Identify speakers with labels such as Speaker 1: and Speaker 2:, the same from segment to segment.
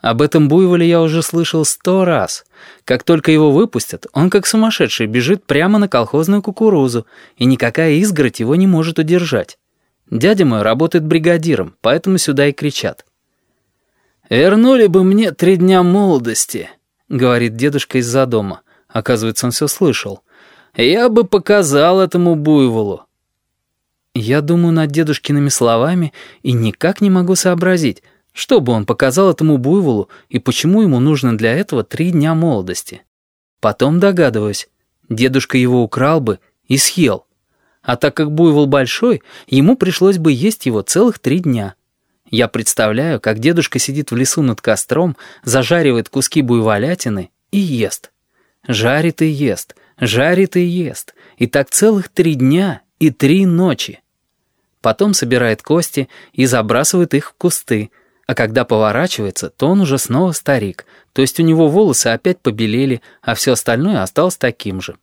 Speaker 1: Об этом буйволе я уже слышал сто раз. Как только его выпустят, он как сумасшедший бежит прямо на колхозную кукурузу, и никакая изгородь его не может удержать. Дядя мой работает бригадиром, поэтому сюда и кричат. «Вернули бы мне три дня молодости», — говорит дедушка из-за дома. Оказывается, он все слышал. «Я бы показал этому буйволу». Я думаю над дедушкиными словами и никак не могу сообразить, что бы он показал этому буйволу и почему ему нужно для этого три дня молодости? Потом догадываюсь, дедушка его украл бы и съел. А так как буйвол большой, ему пришлось бы есть его целых три дня. Я представляю, как дедушка сидит в лесу над костром, зажаривает куски буйволятины и ест. Жарит и ест, жарит и ест. И так целых три дня и три ночи. Потом собирает кости и забрасывает их в кусты, а когда поворачивается, то он уже снова старик, то есть у него волосы опять побелели, а все остальное осталось таким же.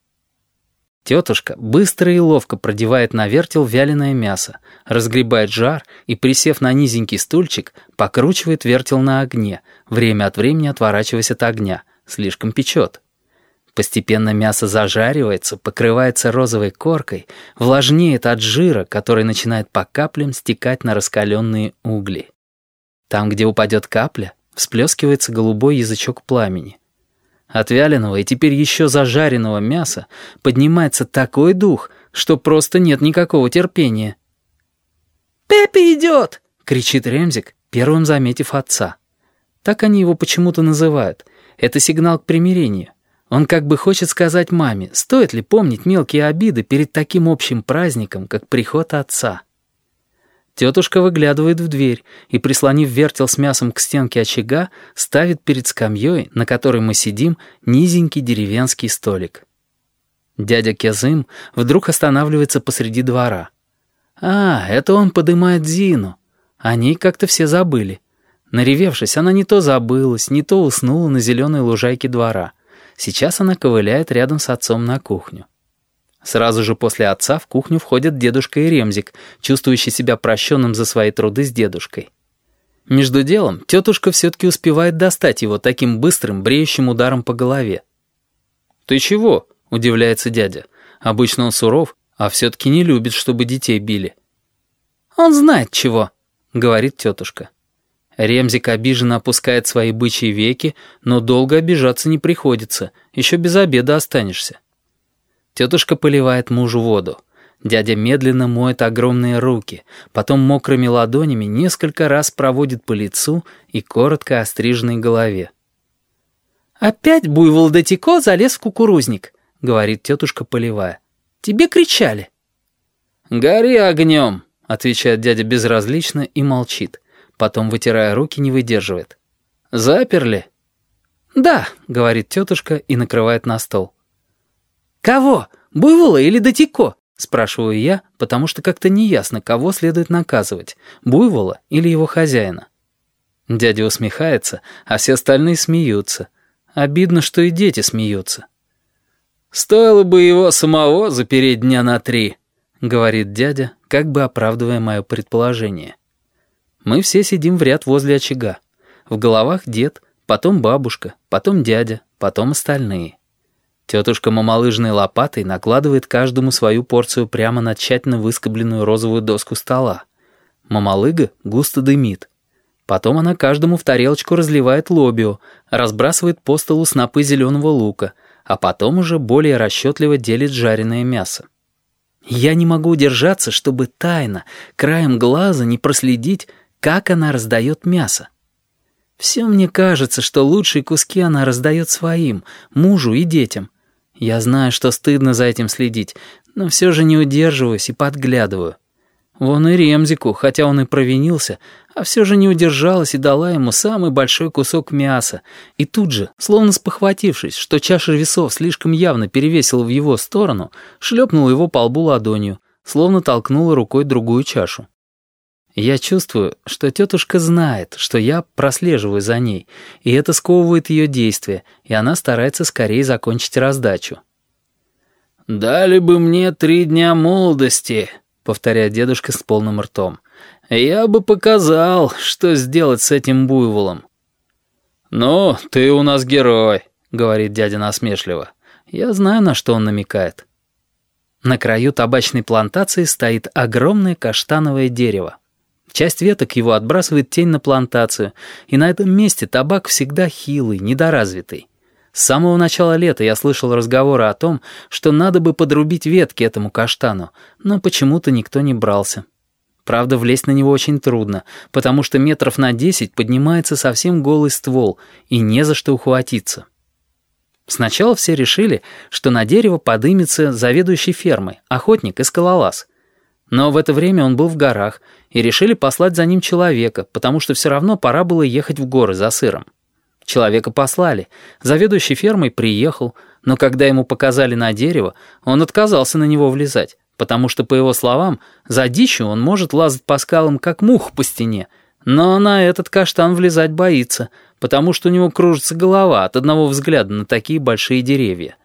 Speaker 1: Тетушка быстро и ловко продевает на вертел вяленое мясо, разгребает жар и, присев на низенький стульчик, покручивает вертел на огне, время от времени отворачиваясь от огня, слишком печет. Постепенно мясо зажаривается, покрывается розовой коркой, влажнеет от жира, который начинает по каплям стекать на раскаленные угли. Там, где упадет капля, всплескивается голубой язычок пламени. От вяленого и теперь еще зажаренного мяса поднимается такой дух, что просто нет никакого терпения.
Speaker 2: «Пеппи идет!»
Speaker 1: — кричит Ремзик, первым заметив отца. Так они его почему-то называют. Это сигнал к примирению. Он как бы хочет сказать маме, стоит ли помнить мелкие обиды перед таким общим праздником, как приход отца. Тетушка выглядывает в дверь и, прислонив вертел с мясом к стенке очага, ставит перед скамьей, на которой мы сидим, низенький деревенский столик. Дядя Кезым вдруг останавливается посреди двора. А, это он подымает Зину. О ней как-то все забыли. Наревевшись, она не то забылась, не то уснула на зеленой лужайке двора. Сейчас она ковыляет рядом с отцом на кухню. Сразу же после отца в кухню входят дедушка и Ремзик, чувствующий себя прощенным за свои труды с дедушкой. Между делом тетушка все-таки успевает достать его таким быстрым, бреющим ударом по голове. «Ты чего?» — удивляется дядя. Обычно он суров, а все-таки не любит, чтобы детей били.
Speaker 2: «Он знает чего», —
Speaker 1: говорит тетушка. Ремзик обиженно опускает свои бычьи веки, но долго обижаться не приходится, еще без обеда останешься. Тетушка поливает мужу воду. Дядя медленно моет огромные руки, потом мокрыми ладонями несколько раз проводит по лицу и коротко остриженной голове.
Speaker 2: «Опять буйвол Датико залез в кукурузник», — говорит тетушка, поливая. «Тебе кричали».
Speaker 1: «Гори огнем», — отвечает дядя безразлично и молчит. Потом, вытирая руки, не выдерживает. «Заперли?»
Speaker 2: «Да», — говорит тетушка и накрывает на стол. «Кого? Буйвола или Датико?» — спрашиваю я, потому что как-то неясно, кого следует наказывать, Буйвола или его хозяина. Дядя усмехается, а все остальные смеются. Обидно, что и дети смеются.
Speaker 3: «Стоило бы его самого запереть дня на три», —
Speaker 1: говорит дядя, как бы оправдывая мое предположение. Мы все сидим в ряд возле очага. В головах дед, потом бабушка, потом дядя, потом остальные. Тетушка мамалыжной лопатой накладывает каждому свою порцию прямо на тщательно выскобленную розовую доску стола. Мамалыга густо дымит. Потом она каждому в тарелочку разливает лобио, разбрасывает по столу снопы зеленого лука, а потом уже более расчетливо делит жареное мясо. Я не могу удержаться, чтобы тайно, краем глаза не проследить, как она раздает мясо. Все мне кажется, что лучшие куски она раздает своим, мужу и детям, я знаю, что стыдно за этим следить, но все же не удерживаюсь и подглядываю. Вон и Ремзику, хотя он и провинился, а все же не удержалась и дала ему самый большой кусок мяса. И тут же, словно спохватившись, что чаша весов слишком явно перевесила в его сторону, шлепнула его по лбу ладонью, словно толкнула рукой другую чашу. Я чувствую, что тетушка знает, что я прослеживаю за ней, и это сковывает ее действия, и она старается скорее закончить раздачу.
Speaker 3: «Дали бы мне три дня молодости», — повторяет дедушка с полным ртом. «Я бы показал, что сделать с этим буйволом». «Ну, ты у нас герой», — говорит дядя насмешливо. Я знаю, на что он намекает.
Speaker 1: На краю табачной плантации стоит огромное каштановое дерево. Часть веток его отбрасывает тень на плантацию, и на этом месте табак всегда хилый, недоразвитый. С самого начала лета я слышал разговоры о том, что надо бы подрубить ветки этому каштану, но почему-то никто не брался. Правда, влезть на него очень трудно, потому что метров на десять поднимается совсем голый ствол, и не за что ухватиться. Сначала все решили, что на дерево подымется заведующий фермой, охотник и скалолаз — но в это время он был в горах, и решили послать за ним человека, потому что все равно пора было ехать в горы за сыром. Человека послали. Заведующий фермой приехал, но когда ему показали на дерево, он отказался на него влезать, потому что, по его словам, за дичью он может лазать по скалам, как мух по стене, но на этот каштан влезать боится, потому что у него кружится голова от одного взгляда на такие большие деревья.